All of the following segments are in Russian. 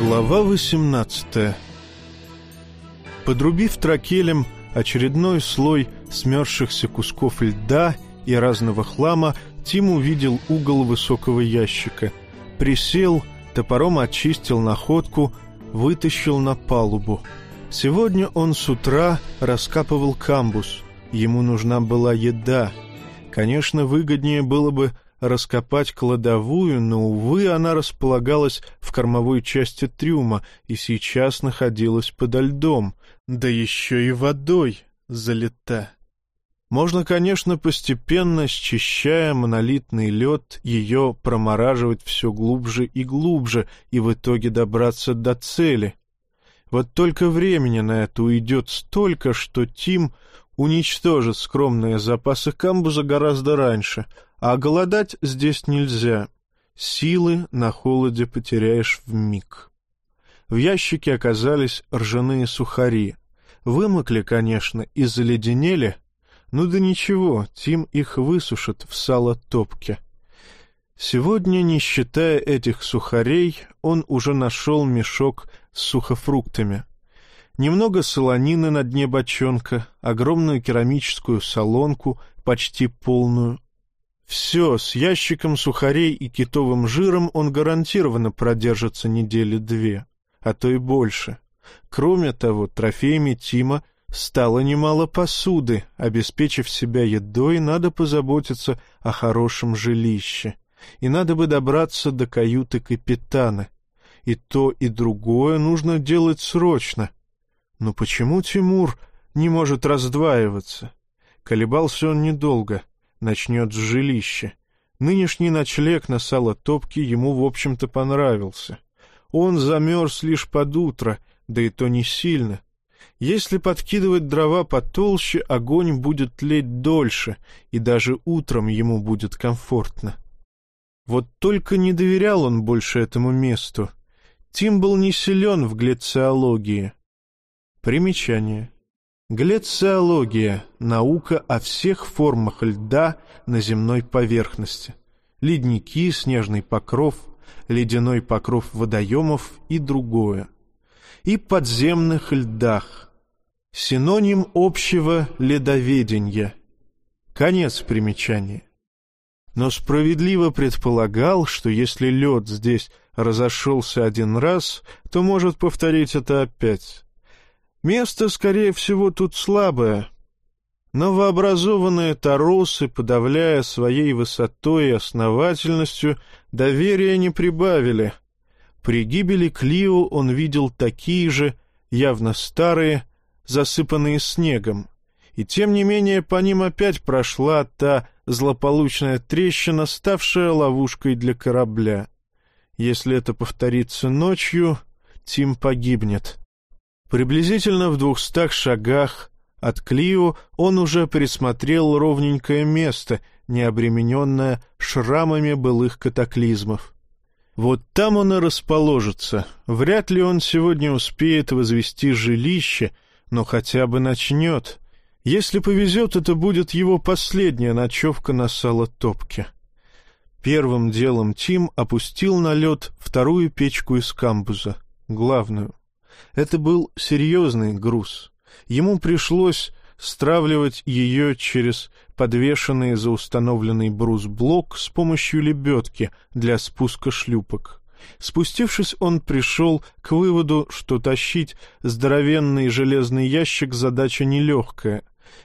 Глава 18 Подрубив тракелем очередной слой смерзшихся кусков льда и разного хлама, Тим увидел угол высокого ящика. Присел, топором очистил находку, вытащил на палубу. Сегодня он с утра раскапывал камбус. Ему нужна была еда. Конечно, выгоднее было бы раскопать кладовую, но, увы, она располагалась в кормовой части трюма и сейчас находилась подо льдом, да еще и водой залита. Можно, конечно, постепенно, счищая монолитный лед, ее промораживать все глубже и глубже и в итоге добраться до цели. Вот только времени на это уйдет столько, что Тим уничтожит скромные запасы камбуза гораздо раньше, а голодать здесь нельзя. Силы на холоде потеряешь в миг. В ящике оказались ржаные сухари. Вымокли, конечно, и заледенели, ну да ничего, Тим их высушит в сало-топке. Сегодня, не считая этих сухарей, он уже нашел мешок с сухофруктами. Немного солонины на дне бочонка, огромную керамическую солонку, почти полную. Все, с ящиком сухарей и китовым жиром он гарантированно продержится недели две, а то и больше. Кроме того, трофеями Тима Стало немало посуды, обеспечив себя едой, надо позаботиться о хорошем жилище. И надо бы добраться до каюты капитана. И то, и другое нужно делать срочно. Но почему Тимур не может раздваиваться? Колебался он недолго. Начнет с жилища. Нынешний ночлег на салотопке ему, в общем-то, понравился. Он замерз лишь под утро, да и то не сильно — если подкидывать дрова потолще, огонь будет тлеть дольше, и даже утром ему будет комфортно. Вот только не доверял он больше этому месту. Тим был не силен в глициологии. Примечание. Глициология — наука о всех формах льда на земной поверхности. Ледники, снежный покров, ледяной покров водоемов и другое и подземных льдах. Синоним общего ледоведения. Конец примечания. Но справедливо предполагал, что если лед здесь разошелся один раз, то может повторить это опять. Место, скорее всего, тут слабое. Новообразованные торосы, подавляя своей высотой и основательностью, доверия не прибавили, при гибели Клио он видел такие же, явно старые, засыпанные снегом, и тем не менее по ним опять прошла та злополучная трещина, ставшая ловушкой для корабля. Если это повторится ночью, Тим погибнет. Приблизительно в двухстах шагах от Клио он уже присмотрел ровненькое место, не обремененное шрамами былых катаклизмов. Вот там он и расположится. Вряд ли он сегодня успеет возвести жилище, но хотя бы начнет. Если повезет, это будет его последняя ночевка на салотопке. Первым делом Тим опустил на лед вторую печку из камбуза, главную. Это был серьезный груз. Ему пришлось стравливать ее через подвешенный за установленный брус-блок с помощью лебедки для спуска шлюпок. Спустившись, он пришел к выводу, что тащить здоровенный железный ящик задача нелегкая.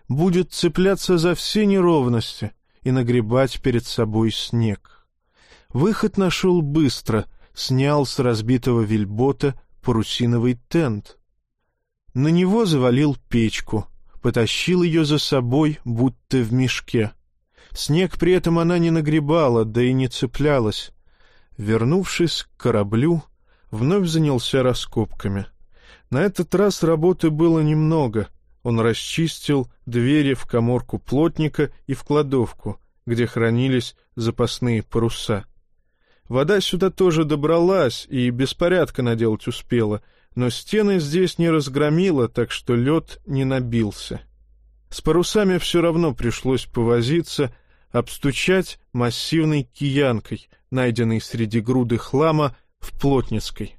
Будет цепляться за все неровности и нагребать перед собой снег. Выход нашел быстро, снял с разбитого вельбота парусиновый тент. На него завалил печку — потащил ее за собой, будто в мешке. Снег при этом она не нагребала, да и не цеплялась. Вернувшись к кораблю, вновь занялся раскопками. На этот раз работы было немного. Он расчистил двери в коморку плотника и в кладовку, где хранились запасные паруса. Вода сюда тоже добралась и беспорядка наделать успела — но стены здесь не разгромило, так что лед не набился. С парусами все равно пришлось повозиться, обстучать массивной киянкой, найденной среди груды хлама в Плотницкой.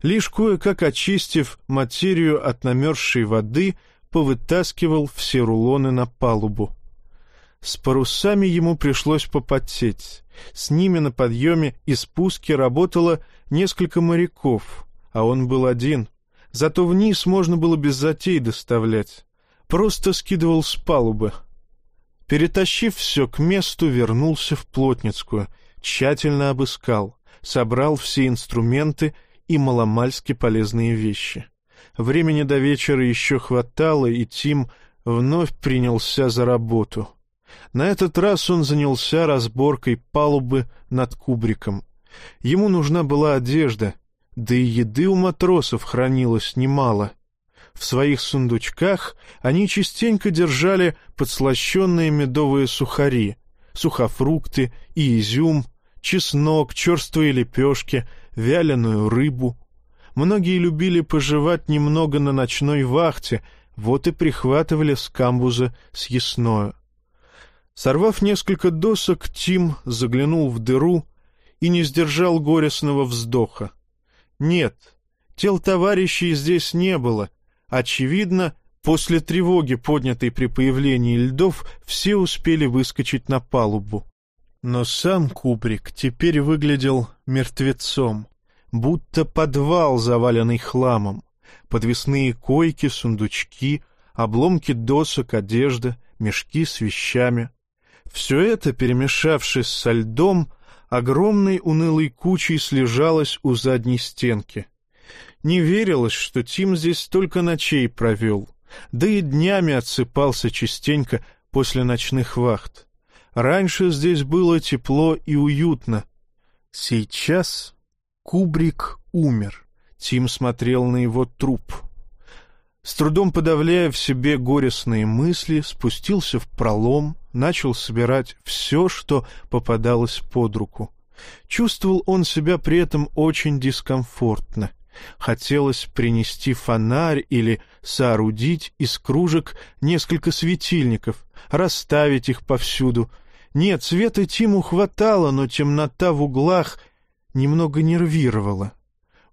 Лишь кое-как очистив материю от намерзшей воды, повытаскивал все рулоны на палубу. С парусами ему пришлось попотеть. С ними на подъеме и спуске работало несколько моряков, а он был один. Зато вниз можно было без затей доставлять. Просто скидывал с палубы. Перетащив все к месту, вернулся в Плотницкую, тщательно обыскал, собрал все инструменты и маломальски полезные вещи. Времени до вечера еще хватало, и Тим вновь принялся за работу. На этот раз он занялся разборкой палубы над кубриком. Ему нужна была одежда, да и еды у матросов хранилось немало. В своих сундучках они частенько держали подслащенные медовые сухари, сухофрукты и изюм, чеснок, черствые лепешки, вяленую рыбу. Многие любили пожевать немного на ночной вахте, вот и прихватывали с камбуза съестное. Сорвав несколько досок, Тим заглянул в дыру и не сдержал горестного вздоха. Нет, тел товарищей здесь не было. Очевидно, после тревоги, поднятой при появлении льдов, все успели выскочить на палубу. Но сам Кубрик теперь выглядел мертвецом, будто подвал, заваленный хламом. Подвесные койки, сундучки, обломки досок, одежда, мешки с вещами. Все это, перемешавшись со льдом, огромной унылой кучей слежалось у задней стенки. Не верилось, что Тим здесь столько ночей провел, да и днями отсыпался частенько после ночных вахт. Раньше здесь было тепло и уютно. Сейчас Кубрик умер. Тим смотрел на его труп. С трудом подавляя в себе горестные мысли, спустился в пролом, начал собирать все, что попадалось под руку. Чувствовал он себя при этом очень дискомфортно. Хотелось принести фонарь или соорудить из кружек несколько светильников, расставить их повсюду. Нет, света Тиму хватало, но темнота в углах немного нервировала.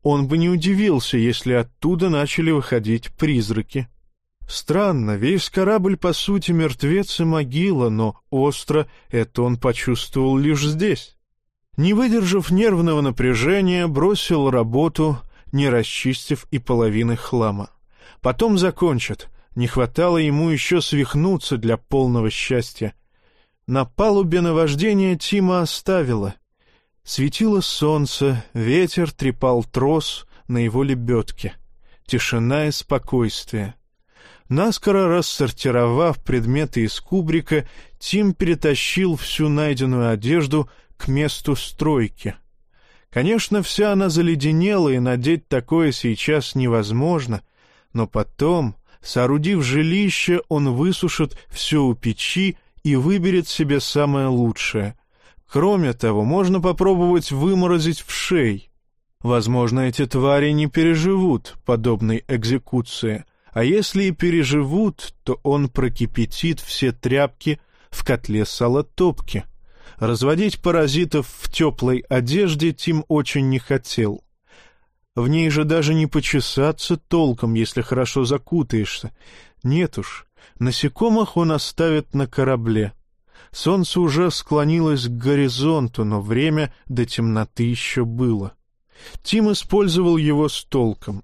Он бы не удивился, если оттуда начали выходить призраки. Странно, весь корабль, по сути, мертвец и могила, но остро это он почувствовал лишь здесь. Не выдержав нервного напряжения, бросил работу, не расчистив и половины хлама. Потом закончат. Не хватало ему еще свихнуться для полного счастья. На палубе наваждение Тима оставило. Светило солнце, ветер трепал трос на его лебедке. Тишина и спокойствие. Наскоро рассортировав предметы из кубрика, Тим перетащил всю найденную одежду к месту стройки. Конечно, вся она заледенела, и надеть такое сейчас невозможно, но потом, соорудив жилище, он высушит все у печи и выберет себе самое лучшее. Кроме того, можно попробовать выморозить в шей. Возможно, эти твари не переживут подобной экзекуции, а если и переживут, то он прокипятит все тряпки в котле салотопки. Разводить паразитов в теплой одежде Тим очень не хотел. В ней же даже не почесаться толком, если хорошо закутаешься. Нет уж, насекомых он оставит на корабле. Солнце уже склонилось к горизонту, но время до темноты еще было. Тим использовал его с толком.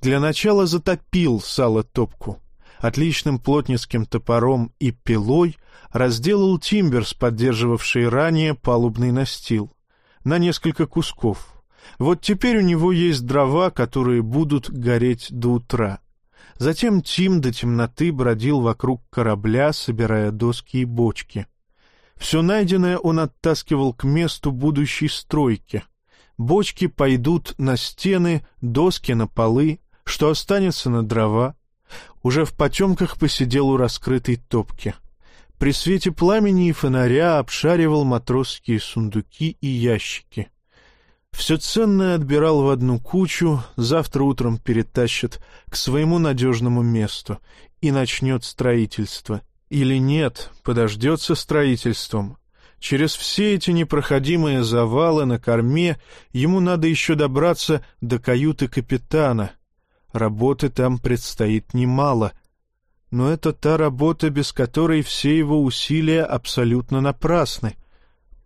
Для начала затопил сало-топку. Отличным плотницким топором и пилой разделал тимберс, поддерживавший ранее палубный настил, на несколько кусков. Вот теперь у него есть дрова, которые будут гореть до утра. Затем Тим до темноты бродил вокруг корабля, собирая доски и бочки. Все найденное он оттаскивал к месту будущей стройки — бочки пойдут на стены, доски на полы, что останется на дрова. Уже в потемках посидел у раскрытой топки. При свете пламени и фонаря обшаривал матросские сундуки и ящики. Все ценное отбирал в одну кучу, завтра утром перетащит к своему надежному месту и начнет строительство. Или нет, подождет со строительством. Через все эти непроходимые завалы на корме ему надо еще добраться до каюты капитана. Работы там предстоит немало. Но это та работа, без которой все его усилия абсолютно напрасны.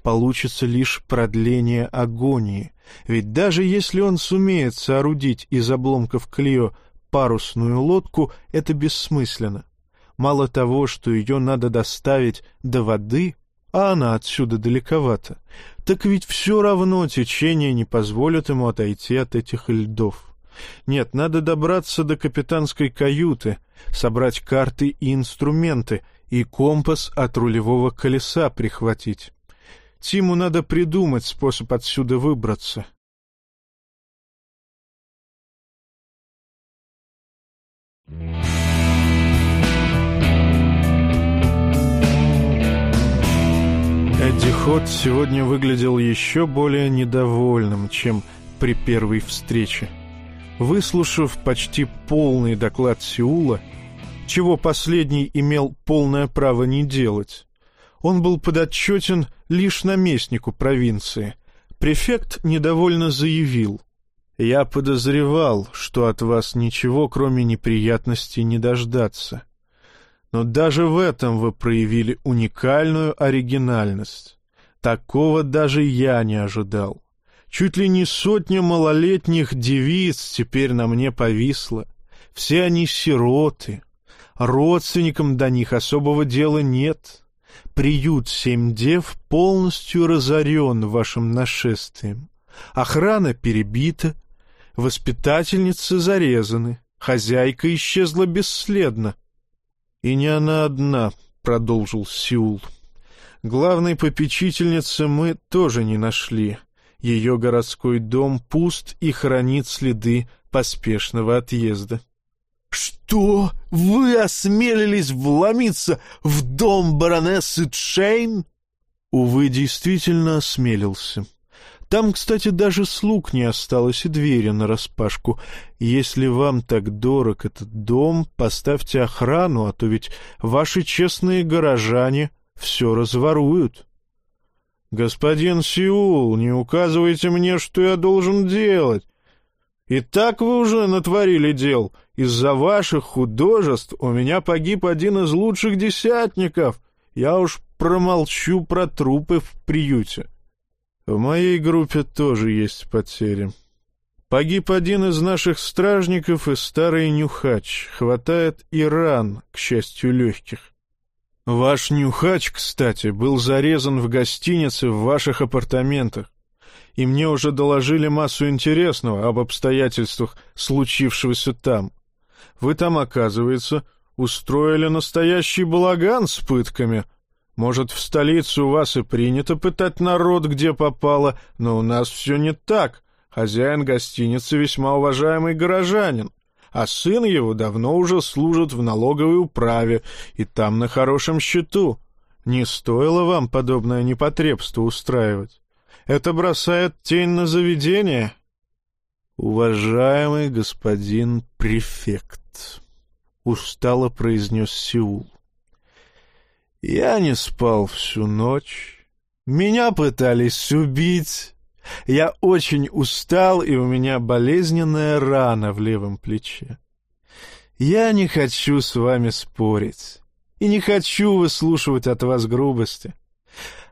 Получится лишь продление агонии. Ведь даже если он сумеет соорудить из обломков Клио парусную лодку, это бессмысленно. Мало того, что ее надо доставить до воды, а она отсюда далековато, так ведь все равно течение не позволит ему отойти от этих льдов. Нет, надо добраться до капитанской каюты, собрать карты и инструменты, и компас от рулевого колеса прихватить. Тиму надо придумать способ отсюда выбраться. Эдди Хот сегодня выглядел еще более недовольным, чем при первой встрече. Выслушав почти полный доклад Сеула, чего последний имел полное право не делать, он был подотчетен лишь наместнику провинции. Префект недовольно заявил, «Я подозревал, что от вас ничего, кроме неприятностей, не дождаться. Но даже в этом вы проявили уникальную оригинальность. Такого даже я не ожидал. Чуть ли не сотня малолетних девиц теперь на мне повисла. Все они сироты. Родственникам до них особого дела нет. Приют семь дев полностью разорен вашим нашествием. Охрана перебита, воспитательницы зарезаны, хозяйка исчезла бесследно. И не она одна, — продолжил Сеул. Главной попечительницы мы тоже не нашли. Ее городской дом пуст и хранит следы поспешного отъезда. «Что? Вы осмелились вломиться в дом баронессы Чейн?» Увы, действительно осмелился. Там, кстати, даже слуг не осталось и двери нараспашку. Если вам так дорог этот дом, поставьте охрану, а то ведь ваши честные горожане все разворуют. «Господин Сеул, не указывайте мне, что я должен делать. И так вы уже натворили дел. Из-за ваших художеств у меня погиб один из лучших десятников. Я уж промолчу про трупы в приюте. В моей группе тоже есть потери. Погиб один из наших стражников и старый нюхач. Хватает и ран, к счастью, легких. Ваш нюхач, кстати, был зарезан в гостинице в ваших апартаментах и мне уже доложили массу интересного об обстоятельствах случившегося там. Вы там, оказывается, устроили настоящий балаган с пытками. Может, в столице у вас и принято пытать народ, где попало, но у нас все не так. Хозяин гостиницы весьма уважаемый горожанин, а сын его давно уже служит в налоговой управе и там на хорошем счету. Не стоило вам подобное непотребство устраивать. Это бросает тень на заведение. Уважаемый господин префект, устало произнес Сеул. Я не спал всю ночь. Меня пытались убить. Я очень устал, и у меня болезненная рана в левом плече. Я не хочу с вами спорить и не хочу выслушивать от вас грубости.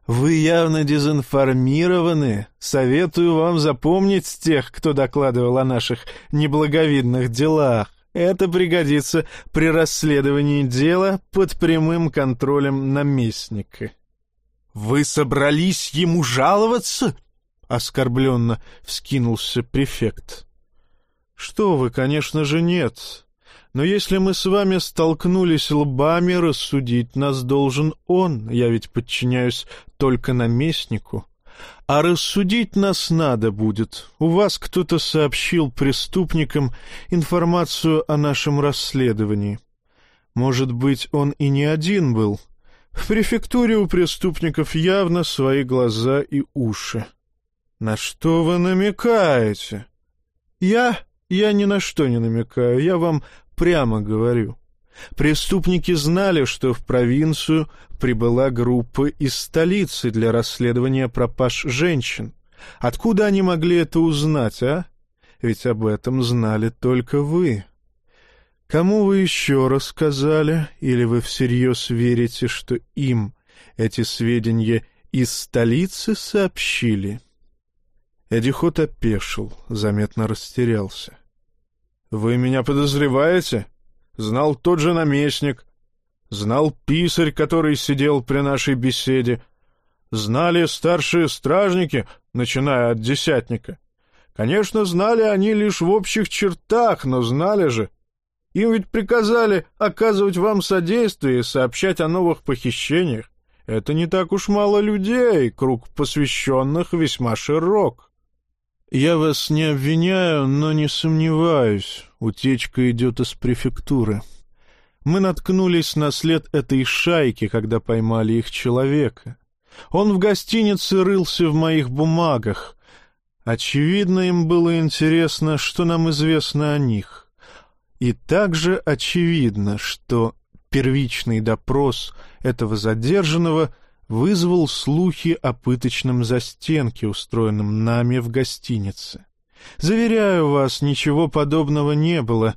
«Вы явно дезинформированы. Советую вам запомнить тех, кто докладывал о наших неблаговидных делах. Это пригодится при расследовании дела под прямым контролем наместника». «Вы собрались ему жаловаться?» — оскорбленно вскинулся префект. «Что вы, конечно же, нет. Но если мы с вами столкнулись лбами, рассудить нас должен он. Я ведь подчиняюсь только наместнику. А рассудить нас надо будет. У вас кто-то сообщил преступникам информацию о нашем расследовании. Может быть, он и не один был. В префектуре у преступников явно свои глаза и уши. На что вы намекаете? Я... Я ни на что не намекаю. Я вам прямо говорю. Преступники знали, что в провинцию прибыла группа из столицы для расследования пропаж женщин. Откуда они могли это узнать, а? Ведь об этом знали только вы. Кому вы еще рассказали, или вы всерьез верите, что им эти сведения из столицы сообщили?» Эдихот опешил, заметно растерялся. «Вы меня подозреваете? Знал тот же наместник, знал писарь, который сидел при нашей беседе, знали старшие стражники, начиная от десятника. Конечно, знали они лишь в общих чертах, но знали же. Им ведь приказали оказывать вам содействие и сообщать о новых похищениях. Это не так уж мало людей, круг посвященных весьма широк. Я вас не обвиняю, но не сомневаюсь, утечка идет из префектуры. Мы наткнулись на след этой шайки, когда поймали их человека. Он в гостинице рылся в моих бумагах. Очевидно, им было интересно, что нам известно о них. И также очевидно, что первичный допрос этого задержанного вызвал слухи о пыточном застенке, устроенном нами в гостинице. Заверяю вас, ничего подобного не было.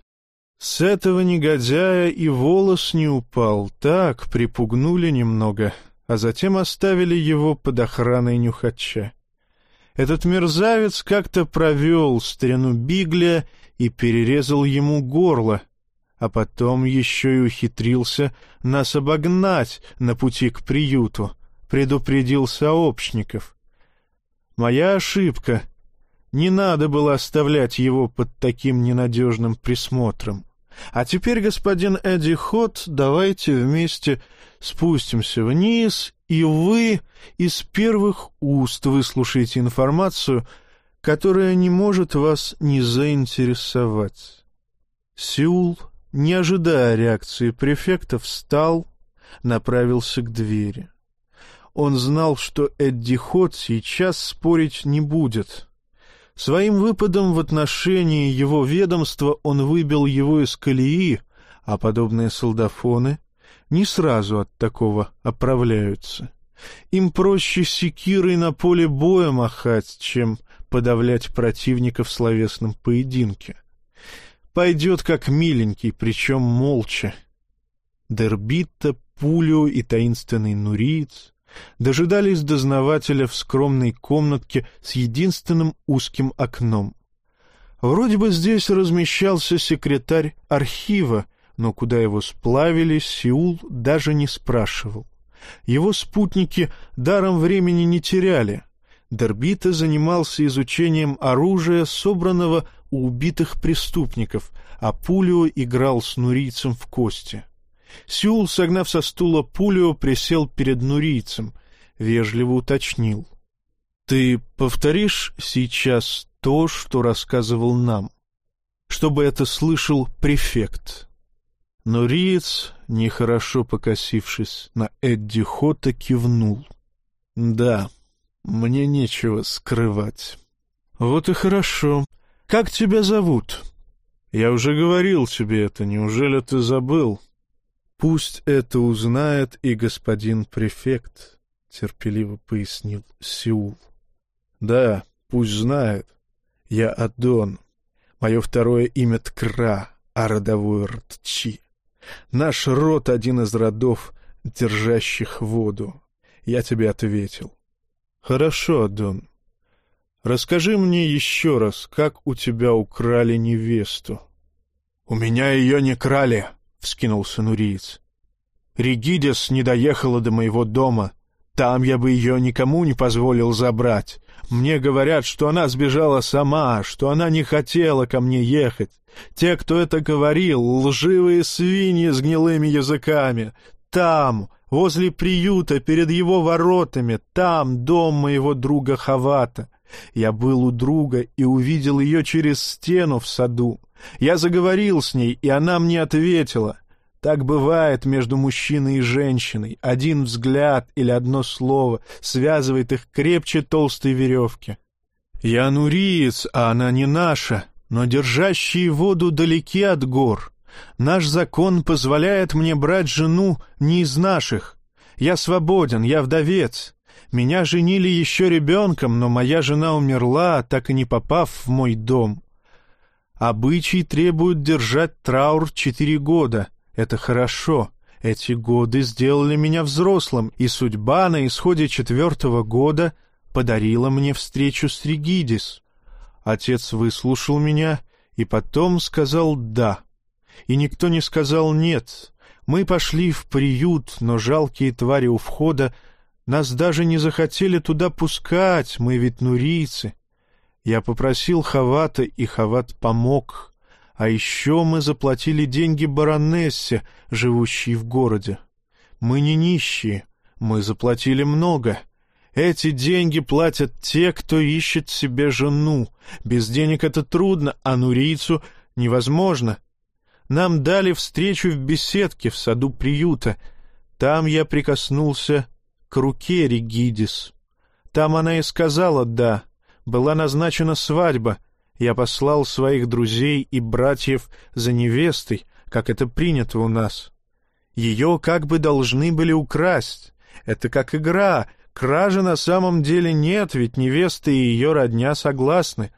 С этого негодяя и волос не упал, так, припугнули немного, а затем оставили его под охраной нюхача. Этот мерзавец как-то провел старину Бигля и перерезал ему горло, а потом еще и ухитрился нас обогнать на пути к приюту, предупредил сообщников. Моя ошибка. Не надо было оставлять его под таким ненадежным присмотром. А теперь, господин Эдди Хот, давайте вместе спустимся вниз, и вы из первых уст выслушаете информацию, которая не может вас не заинтересовать. Сеул не ожидая реакции префекта, встал, направился к двери. Он знал, что Эдди Хот сейчас спорить не будет. Своим выпадом в отношении его ведомства он выбил его из колеи, а подобные солдафоны не сразу от такого оправляются. Им проще секирой на поле боя махать, чем подавлять противника в словесном поединке пойдет как миленький, причем молча. Дербита, Пулио и таинственный Нуриец дожидались дознавателя в скромной комнатке с единственным узким окном. Вроде бы здесь размещался секретарь архива, но куда его сплавили, Сеул даже не спрашивал. Его спутники даром времени не теряли. Дербита занимался изучением оружия, собранного у убитых преступников, а Пулио играл с нурийцем в кости. Сеул, согнав со стула Пулио, присел перед нурийцем, вежливо уточнил. — Ты повторишь сейчас то, что рассказывал нам? Чтобы это слышал префект. Нуриец, нехорошо покосившись на Эдди Хота, кивнул. — Да, мне нечего скрывать. — Вот и хорошо. «Как тебя зовут?» «Я уже говорил тебе это, неужели ты забыл?» «Пусть это узнает и господин префект», — терпеливо пояснил Сеул. «Да, пусть знает. Я Адон. Мое второе имя Ткра, а родовое Ртчи. Наш род — один из родов, держащих воду. Я тебе ответил». «Хорошо, Адон. Расскажи мне еще раз, как у тебя украли невесту?» «У меня ее не крали», — вскинулся Нуриец. «Регидес не доехала до моего дома. Там я бы ее никому не позволил забрать. Мне говорят, что она сбежала сама, что она не хотела ко мне ехать. Те, кто это говорил, лживые свиньи с гнилыми языками. Там, возле приюта, перед его воротами, там дом моего друга Хавата. Я был у друга и увидел ее через стену в саду. Я заговорил с ней, и она мне ответила. Так бывает между мужчиной и женщиной. Один взгляд или одно слово связывает их крепче толстой веревки. Я нуриец, а она не наша, но держащие воду далеки от гор. Наш закон позволяет мне брать жену не из наших. Я свободен, я вдовец. Меня женили еще ребенком, но моя жена умерла, так и не попав в мой дом. Обычай требует держать траур четыре года. Это хорошо. Эти годы сделали меня взрослым, и судьба на исходе четвертого года подарила мне встречу с Ригидис. Отец выслушал меня и потом сказал «да». И никто не сказал «нет». Мы пошли в приют, но жалкие твари у входа нас даже не захотели туда пускать, мы ведь нурийцы. Я попросил Хавата, и Хават помог. А еще мы заплатили деньги баронессе, живущей в городе. Мы не нищие, мы заплатили много. Эти деньги платят те, кто ищет себе жену. Без денег это трудно, а нурийцу невозможно. Нам дали встречу в беседке в саду приюта. Там я прикоснулся к руке Ригидис. Там она и сказала «да». Была назначена свадьба. Я послал своих друзей и братьев за невестой, как это принято у нас. Ее как бы должны были украсть. Это как игра. Кражи на самом деле нет, ведь невеста и ее родня согласны.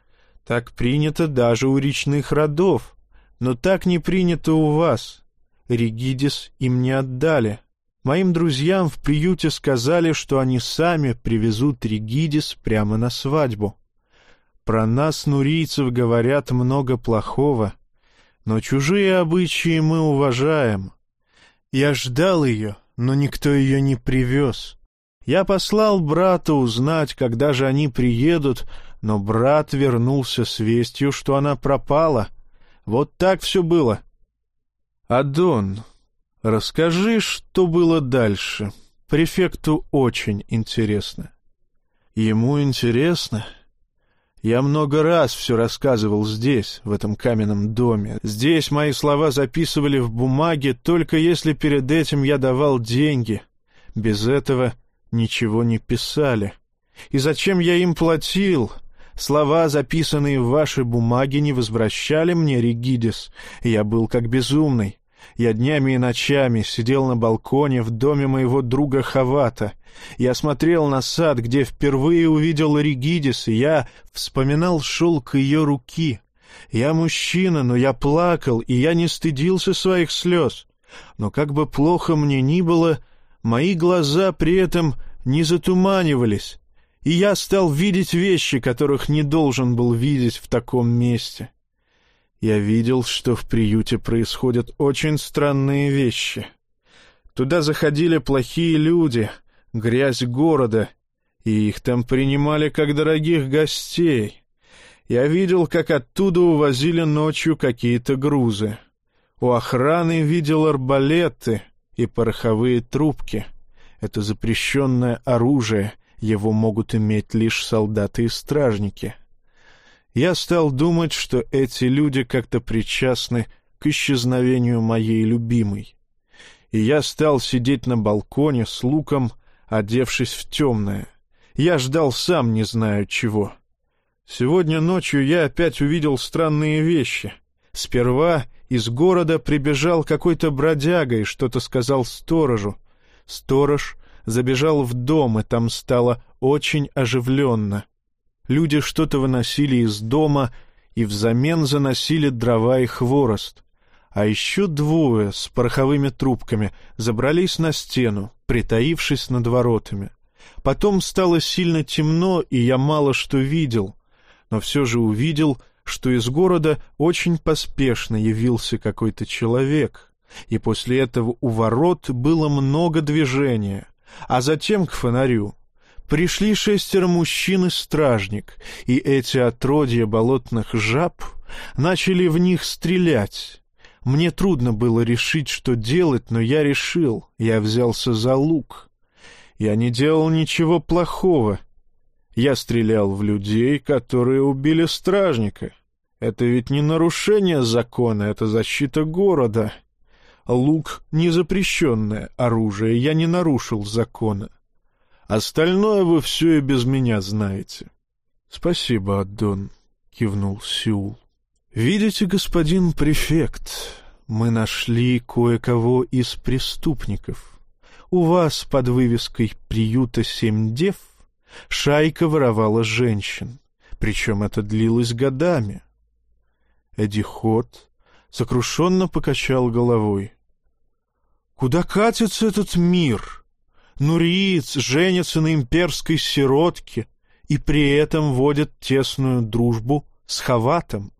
Так принято даже у речных родов. Но так не принято у вас. Ригидис им не отдали. Моим друзьям в приюте сказали, что они сами привезут Ригидис прямо на свадьбу. Про нас, нурийцев, говорят много плохого, но чужие обычаи мы уважаем. Я ждал ее, но никто ее не привез. Я послал брата узнать, когда же они приедут, но брат вернулся с вестью, что она пропала. Вот так все было. Адон, Расскажи, что было дальше. Префекту очень интересно. Ему интересно? Я много раз все рассказывал здесь, в этом каменном доме. Здесь мои слова записывали в бумаге, только если перед этим я давал деньги. Без этого ничего не писали. И зачем я им платил? Слова, записанные в вашей бумаге, не возвращали мне Ригидис. Я был как безумный. Я днями и ночами сидел на балконе в доме моего друга Хавата. Я смотрел на сад, где впервые увидел Ригидис, и я вспоминал шелк ее руки. Я мужчина, но я плакал, и я не стыдился своих слез. Но как бы плохо мне ни было, мои глаза при этом не затуманивались, и я стал видеть вещи, которых не должен был видеть в таком месте. Я видел, что в приюте происходят очень странные вещи. Туда заходили плохие люди, грязь города, и их там принимали как дорогих гостей. Я видел, как оттуда увозили ночью какие-то грузы. У охраны видел арбалеты и пороховые трубки. Это запрещенное оружие, его могут иметь лишь солдаты и стражники. — я стал думать, что эти люди как-то причастны к исчезновению моей любимой. И я стал сидеть на балконе с луком, одевшись в темное. Я ждал сам не знаю чего. Сегодня ночью я опять увидел странные вещи. Сперва из города прибежал какой-то бродяга и что-то сказал сторожу. Сторож забежал в дом, и там стало очень оживленно. Люди что-то выносили из дома и взамен заносили дрова и хворост. А еще двое с пороховыми трубками забрались на стену, притаившись над воротами. Потом стало сильно темно, и я мало что видел, но все же увидел, что из города очень поспешно явился какой-то человек, и после этого у ворот было много движения, а затем к фонарю Пришли шестеро мужчин и стражник, и эти отродья болотных жаб начали в них стрелять. Мне трудно было решить, что делать, но я решил, я взялся за лук. Я не делал ничего плохого. Я стрелял в людей, которые убили стражника. Это ведь не нарушение закона, это защита города. Лук — незапрещенное оружие, я не нарушил закона. Остальное вы все и без меня знаете. — Спасибо, Аддон, — кивнул Сеул. — Видите, господин префект, мы нашли кое-кого из преступников. У вас под вывеской приюта «Семь дев» шайка воровала женщин, причем это длилось годами. Эдди сокрушенно покачал головой. «Куда катится этот мир? Нуриец женится на имперской сиротке и при этом водит тесную дружбу с Хаватом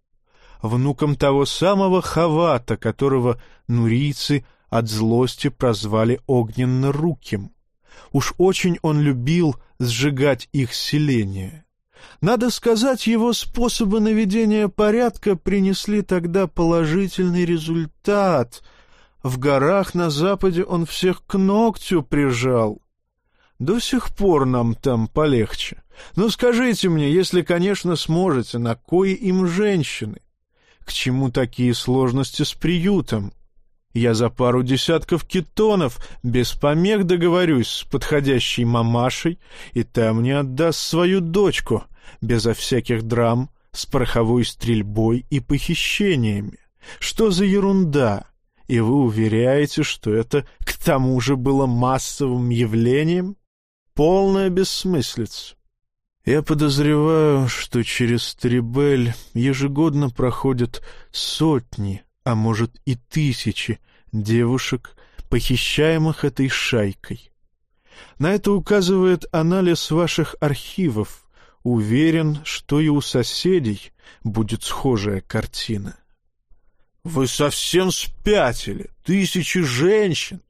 внуком того самого Хавата, которого нурийцы от злости прозвали Огненно-руким. Уж очень он любил сжигать их селение. Надо сказать, его способы наведения порядка принесли тогда положительный результат. В горах на западе он всех к ногтю прижал. До сих пор нам там полегче. Но скажите мне, если, конечно, сможете, на кое им женщины? К чему такие сложности с приютом? Я за пару десятков кетонов без помех договорюсь с подходящей мамашей, и та мне отдаст свою дочку, безо всяких драм, с пороховой стрельбой и похищениями. Что за ерунда? И вы уверяете, что это к тому же было массовым явлением? Полная бессмыслица. Я подозреваю, что через Трибель ежегодно проходят сотни, а может и тысячи девушек, похищаемых этой шайкой. На это указывает анализ ваших архивов. Уверен, что и у соседей будет схожая картина. Вы совсем спятили. Тысячи женщин,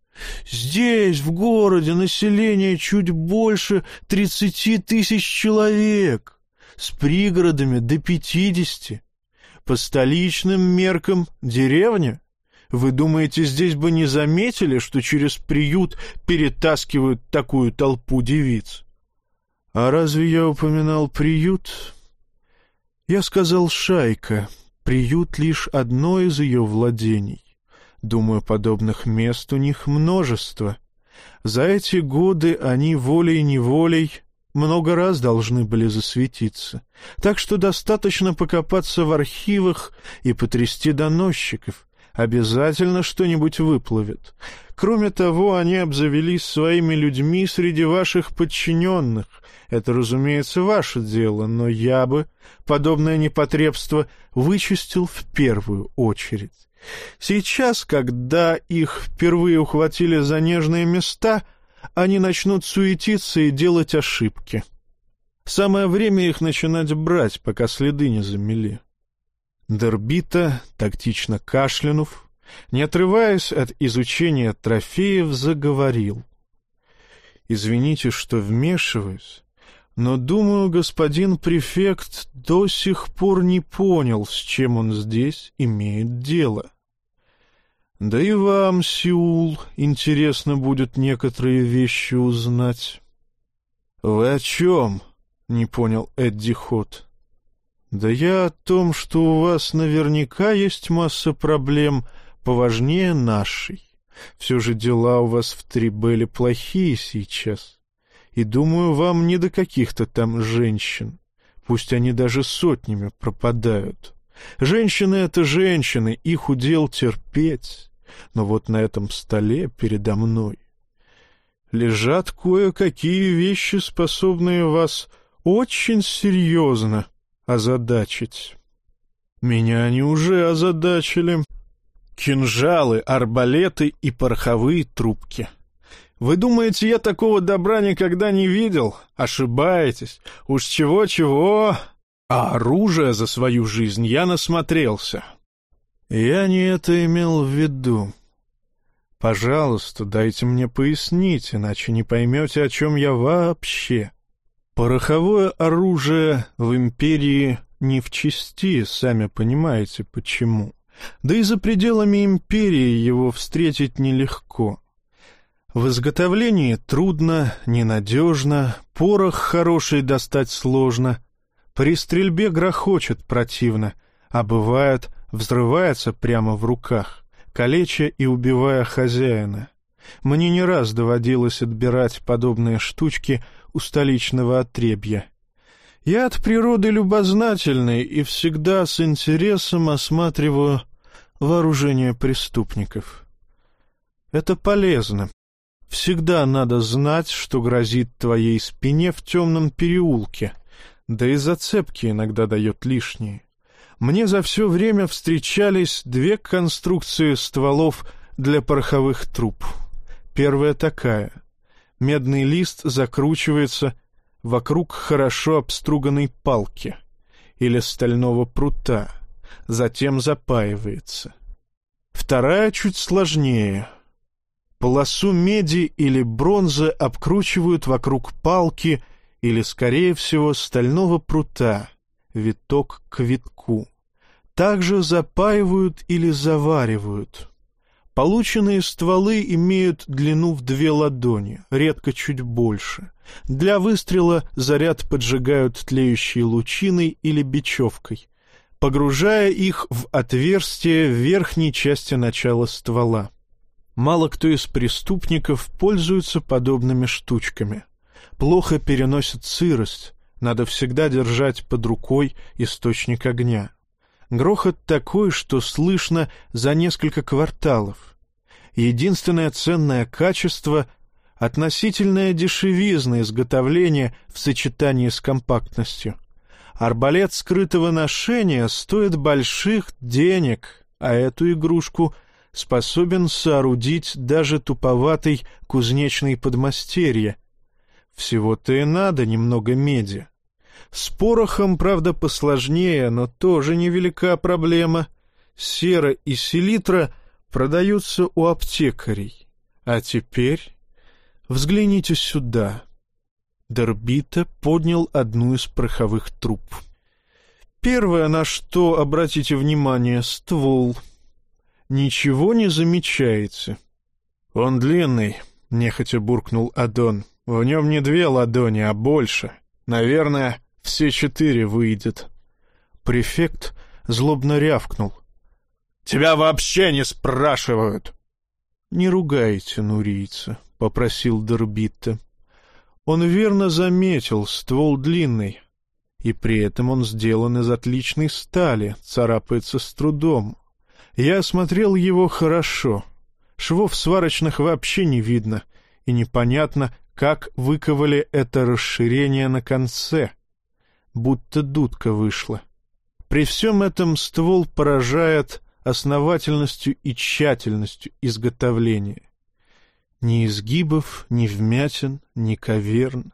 Здесь, в городе, население чуть больше тридцати тысяч человек, с пригородами до пятидесяти. По столичным меркам деревня. Вы думаете, здесь бы не заметили, что через приют перетаскивают такую толпу девиц? А разве я упоминал приют? Я сказал «шайка». Приют — лишь одно из ее владений. Думаю, подобных мест у них множество. За эти годы они волей-неволей много раз должны были засветиться, так что достаточно покопаться в архивах и потрясти доносчиков. Обязательно что-нибудь выплывет. Кроме того, они обзавелись своими людьми среди ваших подчиненных. Это, разумеется, ваше дело, но я бы подобное непотребство вычистил в первую очередь. Сейчас, когда их впервые ухватили за нежные места, они начнут суетиться и делать ошибки. Самое время их начинать брать, пока следы не замели. Дербита, тактично кашлянув, не отрываясь от изучения трофеев, заговорил. «Извините, что вмешиваюсь, но, думаю, господин префект до сих пор не понял, с чем он здесь имеет дело. Да и вам, Сеул, интересно будет некоторые вещи узнать. — Вы о чем? — не понял Эдди Хот. — Да я о том, что у вас наверняка есть масса проблем поважнее нашей. Все же дела у вас в Трибеле плохие сейчас. И, думаю, вам не до каких-то там женщин. Пусть они даже сотнями пропадают. Женщины — это женщины, их удел терпеть. Но вот на этом столе передо мной лежат кое-какие вещи, способные вас очень серьезно озадачить. Меня они уже озадачили. Кинжалы, арбалеты и пороховые трубки. Вы думаете, я такого добра никогда не видел? Ошибаетесь. Уж чего-чего, а оружие за свою жизнь я насмотрелся. Я не это имел в виду. Пожалуйста, дайте мне пояснить, иначе не поймете, о чем я вообще. Пороховое оружие в империи не в чести, сами понимаете, почему. Да и за пределами империи его встретить нелегко. В изготовлении трудно, ненадежно, порох хороший достать сложно, при стрельбе грохочет противно, а бывает взрывается прямо в руках, калеча и убивая хозяина. Мне не раз доводилось отбирать подобные штучки у столичного отребья. Я от природы любознательный и всегда с интересом осматриваю вооружение преступников. Это полезно. Всегда надо знать, что грозит твоей спине в темном переулке, да и зацепки иногда дает лишние. Мне за все время встречались две конструкции стволов для пороховых труб. Первая такая. Медный лист закручивается вокруг хорошо обструганной палки или стального прута, затем запаивается. Вторая чуть сложнее. Полосу меди или бронзы обкручивают вокруг палки или, скорее всего, стального прута, виток к витку. Также запаивают или заваривают. Полученные стволы имеют длину в две ладони, редко чуть больше. Для выстрела заряд поджигают тлеющей лучиной или бечевкой, погружая их в отверстие в верхней части начала ствола. Мало кто из преступников пользуется подобными штучками. Плохо переносят сырость, надо всегда держать под рукой источник огня. Грохот такой, что слышно за несколько кварталов. Единственное ценное качество — относительная дешевизна изготовления в сочетании с компактностью. Арбалет скрытого ношения стоит больших денег, а эту игрушку способен соорудить даже туповатый кузнечный подмастерье. Всего-то и надо немного меди. С порохом, правда, посложнее, но тоже невелика проблема. Сера и селитра продаются у аптекарей. А теперь взгляните сюда. Дербита поднял одну из пороховых труб. Первое, на что обратите внимание, ствол. Ничего не замечаете. Он длинный, нехотя буркнул Адон. В нем не две ладони, а больше. Наверное, все четыре выйдет. Префект злобно рявкнул. «Тебя вообще не спрашивают!» «Не ругайте, нурийца», — попросил Дербитта. Он верно заметил, ствол длинный, и при этом он сделан из отличной стали, царапается с трудом. Я осмотрел его хорошо. Швов сварочных вообще не видно, и непонятно, как выковали это расширение на конце — будто дудка вышла. При всем этом ствол поражает основательностью и тщательностью изготовления. Ни изгибов, ни вмятин, ни каверн.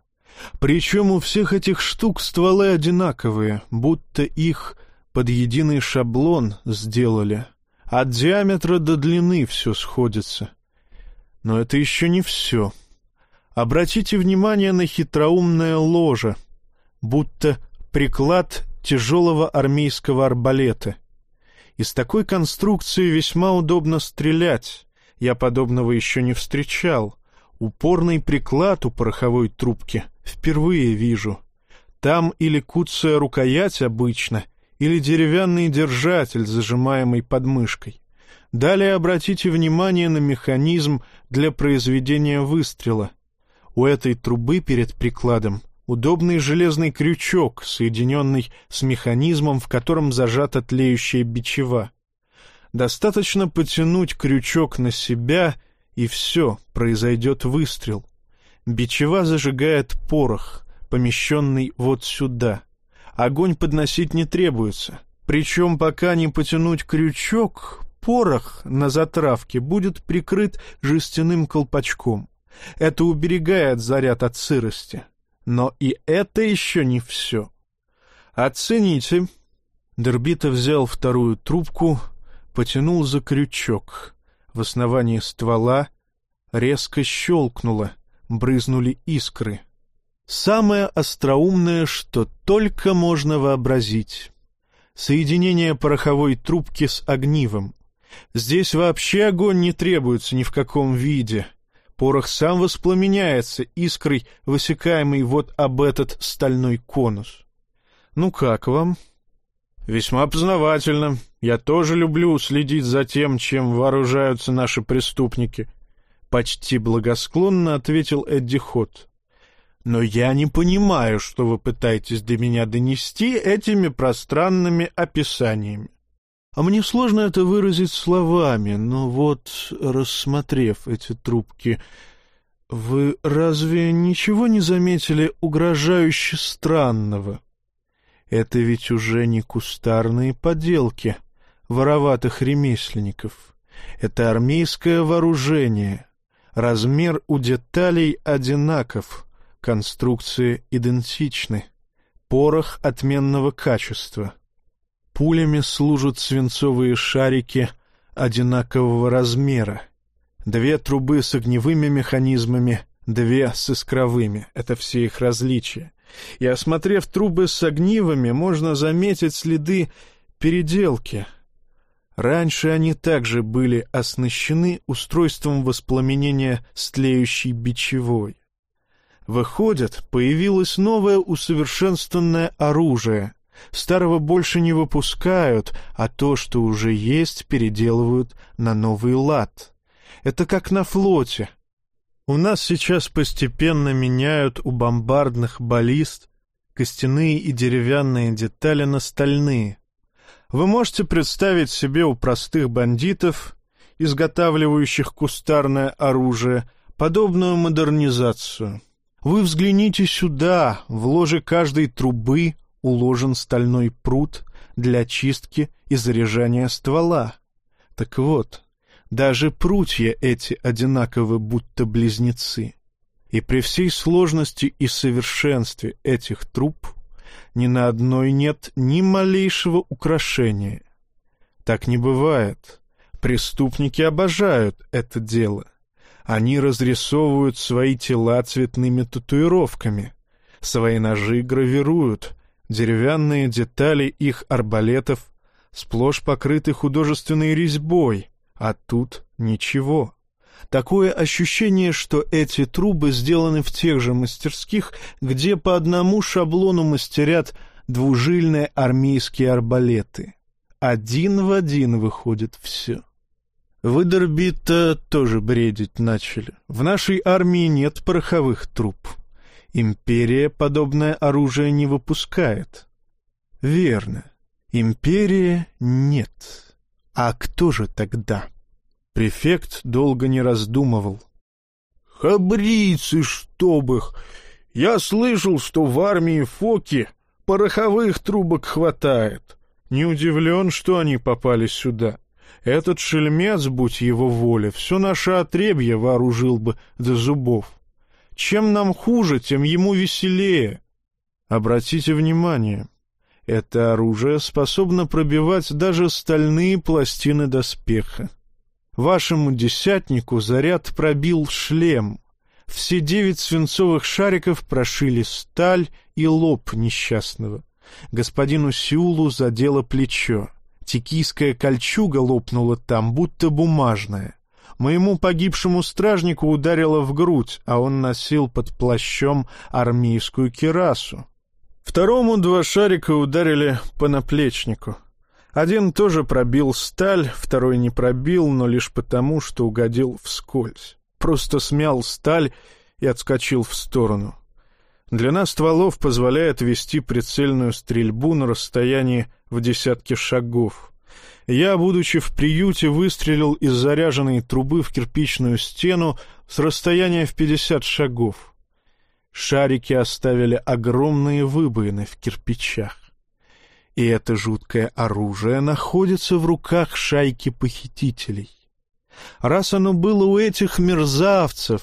Причем у всех этих штук стволы одинаковые, будто их под единый шаблон сделали. От диаметра до длины все сходится. Но это еще не все. Обратите внимание на хитроумное ложе, будто приклад тяжелого армейского арбалета. Из такой конструкции весьма удобно стрелять. Я подобного еще не встречал. Упорный приклад у пороховой трубки впервые вижу. Там или куцая рукоять обычно, или деревянный держатель, зажимаемый подмышкой. Далее обратите внимание на механизм для произведения выстрела. У этой трубы перед прикладом удобный железный крючок, соединенный с механизмом, в котором зажата тлеющая бичева. Достаточно потянуть крючок на себя, и все, произойдет выстрел. Бичева зажигает порох, помещенный вот сюда. Огонь подносить не требуется. Причем, пока не потянуть крючок, порох на затравке будет прикрыт жестяным колпачком. Это уберегает заряд от сырости. Но и это еще не все. Оцените. Дербита взял вторую трубку, потянул за крючок. В основании ствола резко щелкнуло, брызнули искры. Самое остроумное, что только можно вообразить. Соединение пороховой трубки с огнивом. Здесь вообще огонь не требуется ни в каком виде — Порох сам воспламеняется искрой, высекаемой вот об этот стальной конус. Ну как вам? Весьма познавательно. Я тоже люблю следить за тем, чем вооружаются наши преступники. Почти благосклонно ответил Эдди Хот. Но я не понимаю, что вы пытаетесь до меня донести этими пространными описаниями. А мне сложно это выразить словами, но вот, рассмотрев эти трубки, вы разве ничего не заметили угрожающе странного? Это ведь уже не кустарные поделки вороватых ремесленников. Это армейское вооружение. Размер у деталей одинаков, конструкции идентичны. Порох отменного качества. Пулями служат свинцовые шарики одинакового размера. Две трубы с огневыми механизмами, две с искровыми. Это все их различия. И, осмотрев трубы с огнивами, можно заметить следы переделки. Раньше они также были оснащены устройством воспламенения с тлеющей бичевой. Выходит, появилось новое усовершенствованное оружие. Старого больше не выпускают, а то, что уже есть, переделывают на новый лад. Это как на флоте. У нас сейчас постепенно меняют у бомбардных баллист костяные и деревянные детали на стальные. Вы можете представить себе у простых бандитов, изготавливающих кустарное оружие, подобную модернизацию. Вы взгляните сюда, в ложе каждой трубы уложен стальной пруд для чистки и заряжания ствола. Так вот, даже прутья эти одинаковы, будто близнецы. И при всей сложности и совершенстве этих труб ни на одной нет ни малейшего украшения. Так не бывает. Преступники обожают это дело. Они разрисовывают свои тела цветными татуировками, свои ножи гравируют, деревянные детали их арбалетов сплошь покрыты художественной резьбой, а тут ничего. Такое ощущение, что эти трубы сделаны в тех же мастерских, где по одному шаблону мастерят двужильные армейские арбалеты. Один в один выходит все. Вы, Дорбита, тоже бредить начали. В нашей армии нет пороховых труб. Империя подобное оружие не выпускает. Верно. Империя нет. А кто же тогда? Префект долго не раздумывал. Хабрицы, чтоб их! Я слышал, что в армии Фоки пороховых трубок хватает. Не удивлен, что они попали сюда. Этот шельмец, будь его воля, все наше отребье вооружил бы до зубов. Чем нам хуже, тем ему веселее. Обратите внимание, это оружие способно пробивать даже стальные пластины доспеха. Вашему десятнику заряд пробил шлем. Все девять свинцовых шариков прошили сталь и лоб несчастного. Господину Сиулу задело плечо. Текийская кольчуга лопнула там, будто бумажная. Моему погибшему стражнику ударило в грудь, а он носил под плащом армейскую кирасу. Второму два шарика ударили по наплечнику. Один тоже пробил сталь, второй не пробил, но лишь потому, что угодил вскользь. Просто смял сталь и отскочил в сторону. Длина стволов позволяет вести прицельную стрельбу на расстоянии в десятки шагов. Я, будучи в приюте, выстрелил из заряженной трубы в кирпичную стену с расстояния в пятьдесят шагов. Шарики оставили огромные выбоины в кирпичах. И это жуткое оружие находится в руках шайки похитителей. Раз оно было у этих мерзавцев,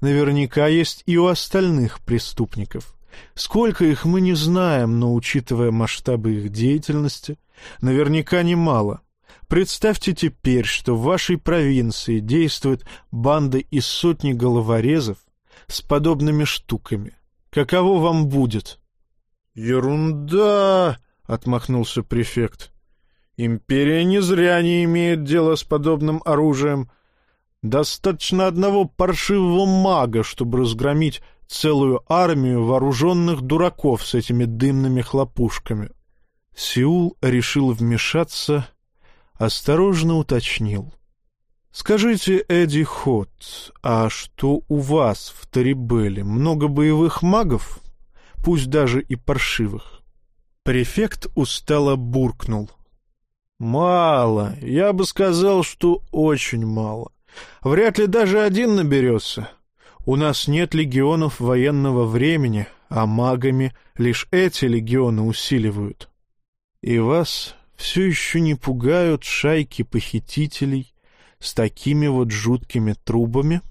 наверняка есть и у остальных преступников. Сколько их мы не знаем, но, учитывая масштабы их деятельности, наверняка немало. Представьте теперь, что в вашей провинции действует банда из сотни головорезов, с подобными штуками. Каково вам будет? — Ерунда! — отмахнулся префект. — Империя не зря не имеет дела с подобным оружием. Достаточно одного паршивого мага, чтобы разгромить целую армию вооруженных дураков с этими дымными хлопушками. Сеул решил вмешаться, осторожно уточнил. «Скажите, Эдди Хот, а что у вас в Тарибеле? Много боевых магов? Пусть даже и паршивых?» Префект устало буркнул. Мало. Я бы сказал, что очень мало. Вряд ли даже один наберется. У нас нет легионов военного времени, а магами лишь эти легионы усиливают. И вас все еще не пугают шайки похитителей с такими вот жуткими трубами?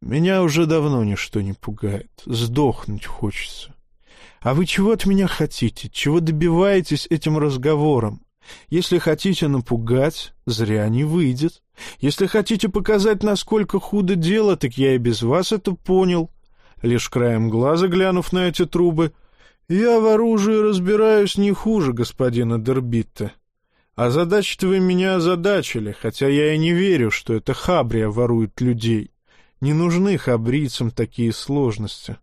Меня уже давно ничто не пугает. Сдохнуть хочется. А вы чего от меня хотите? Чего добиваетесь этим разговором? Если хотите напугать, зря не выйдет. Если хотите показать, насколько худо дело, так я и без вас это понял. Лишь краем глаза глянув на эти трубы, я в оружии разбираюсь не хуже господина Дербитта. А задачи-то вы меня озадачили, хотя я и не верю, что это Хабрия ворует людей. Не нужны хабрийцам такие сложности.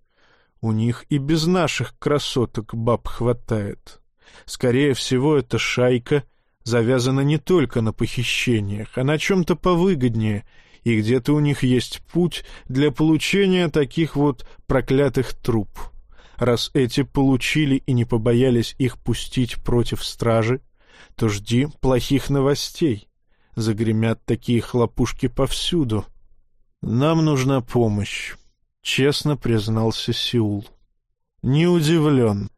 У них и без наших красоток баб хватает. Скорее всего, эта шайка завязана не только на похищениях, а на чем-то повыгоднее, и где-то у них есть путь для получения таких вот проклятых труп. Раз эти получили и не побоялись их пустить против стражи, то жди плохих новостей. Загремят такие хлопушки повсюду. Нам нужна помощь, — честно признался Сеул. Не удивлен.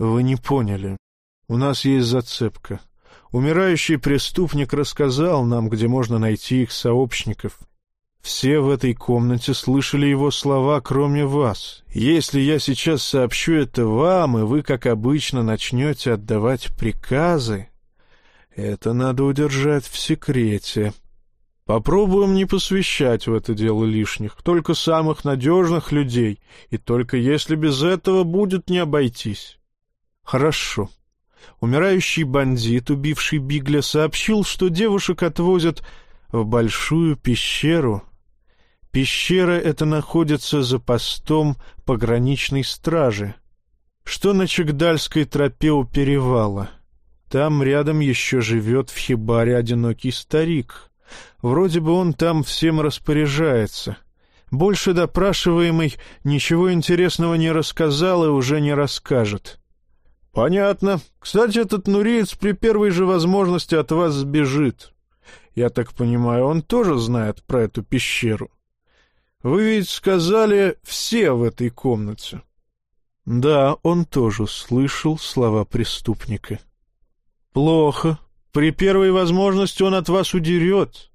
Вы не поняли. У нас есть зацепка. Умирающий преступник рассказал нам, где можно найти их сообщников. Все в этой комнате слышали его слова, кроме вас. Если я сейчас сообщу это вам, и вы, как обычно, начнете отдавать приказы, это надо удержать в секрете. Попробуем не посвящать в это дело лишних, только самых надежных людей, и только если без этого будет не обойтись. Хорошо. Умирающий бандит, убивший Бигля, сообщил, что девушек отвозят в большую пещеру. Пещера эта находится за постом пограничной стражи, что на Чегдальской тропе у перевала. Там рядом еще живет в хибаре одинокий старик. Вроде бы он там всем распоряжается. Больше допрашиваемый ничего интересного не рассказал и уже не расскажет. «Понятно. Кстати, этот нуриец при первой же возможности от вас сбежит. Я так понимаю, он тоже знает про эту пещеру. Вы ведь сказали «все в этой комнате». Да, он тоже слышал слова преступника. Плохо. При первой возможности он от вас удерет.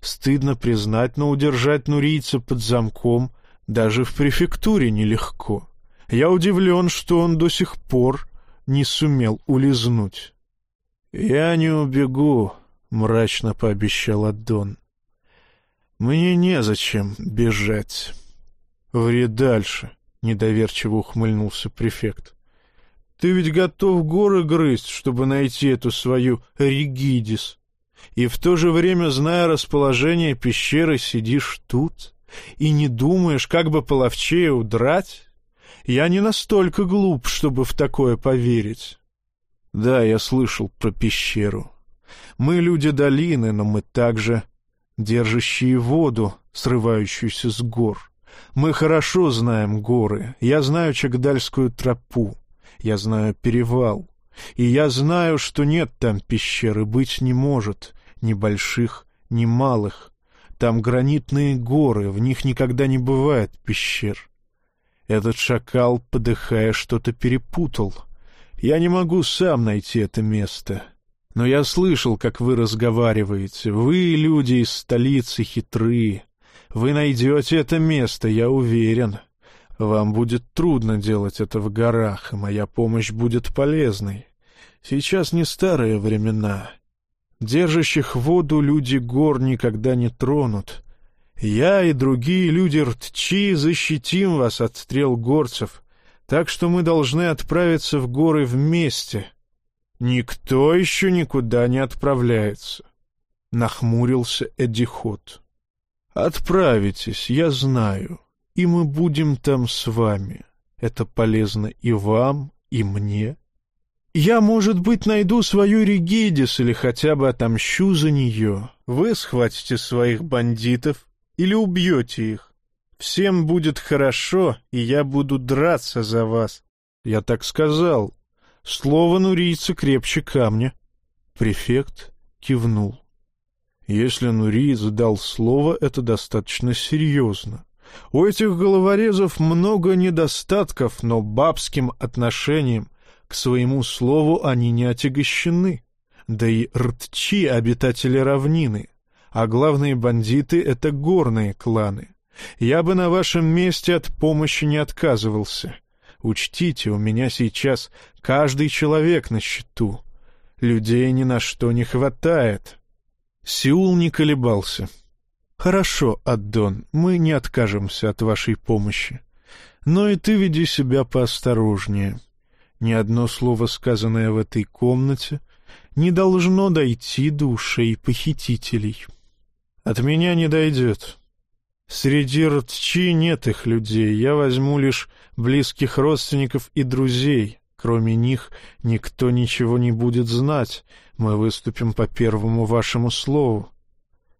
Стыдно признать, но удержать нурийца под замком даже в префектуре нелегко. Я удивлен, что он до сих пор не сумел улизнуть. — Я не убегу, — мрачно пообещал Аддон. — Мне незачем бежать. — Ври дальше, — недоверчиво ухмыльнулся префект. — Ты ведь готов горы грызть, чтобы найти эту свою Ригидис. И в то же время, зная расположение пещеры, сидишь тут и не думаешь, как бы половчее удрать? Я не настолько глуп, чтобы в такое поверить. Да, я слышал про пещеру. Мы люди долины, но мы также держащие воду, срывающуюся с гор. Мы хорошо знаем горы. Я знаю Чагдальскую тропу. Я знаю перевал. И я знаю, что нет там пещеры, быть не может, ни больших, ни малых. Там гранитные горы, в них никогда не бывает пещер. Этот шакал, подыхая, что-то перепутал. Я не могу сам найти это место. Но я слышал, как вы разговариваете. Вы, люди из столицы, хитрые. Вы найдете это место, я уверен. Вам будет трудно делать это в горах, и моя помощь будет полезной. Сейчас не старые времена. Держащих воду люди гор никогда не тронут. Я и другие люди Ртчи защитим вас от стрел горцев, так что мы должны отправиться в горы вместе. Никто еще никуда не отправляется. Нахмурился Эдихот. Отправитесь, я знаю, и мы будем там с вами. Это полезно и вам, и мне. Я, может быть, найду свою Регидис или хотя бы отомщу за нее. Вы схватите своих бандитов, или убьете их. Всем будет хорошо, и я буду драться за вас. Я так сказал. Слово нурийца крепче камня. Префект кивнул. Если Нуриец дал слово, это достаточно серьезно. У этих головорезов много недостатков, но бабским отношением к своему слову они не отягощены. Да и ртчи — обитатели равнины, а главные бандиты — это горные кланы. Я бы на вашем месте от помощи не отказывался. Учтите, у меня сейчас каждый человек на счету. Людей ни на что не хватает. Сеул не колебался. «Хорошо, Аддон, мы не откажемся от вашей помощи. Но и ты веди себя поосторожнее. Ни одно слово, сказанное в этой комнате, не должно дойти до ушей похитителей. От меня не дойдет. Среди ртчи нет их людей, я возьму лишь близких родственников и друзей. Кроме них никто ничего не будет знать, мы выступим по первому вашему слову.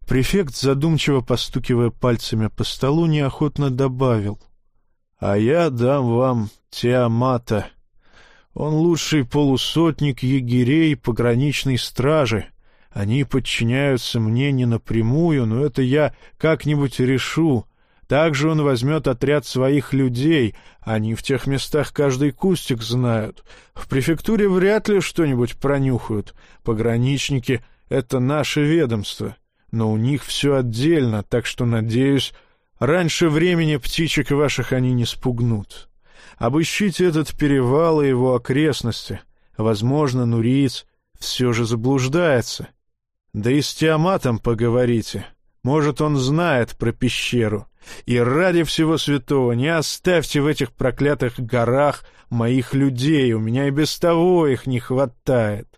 Префект, задумчиво постукивая пальцами по столу, неохотно добавил. — А я дам вам Тиамата. Он лучший полусотник егерей пограничной стражи. Они подчиняются мне не напрямую, но это я как-нибудь решу. Также он возьмет отряд своих людей. Они в тех местах каждый кустик знают. В префектуре вряд ли что-нибудь пронюхают. Пограничники — это наше ведомство но у них все отдельно, так что, надеюсь, раньше времени птичек ваших они не спугнут. Обыщите этот перевал и его окрестности. Возможно, Нуриец все же заблуждается. Да и с Тиаматом поговорите. Может, он знает про пещеру. И ради всего святого не оставьте в этих проклятых горах моих людей, у меня и без того их не хватает.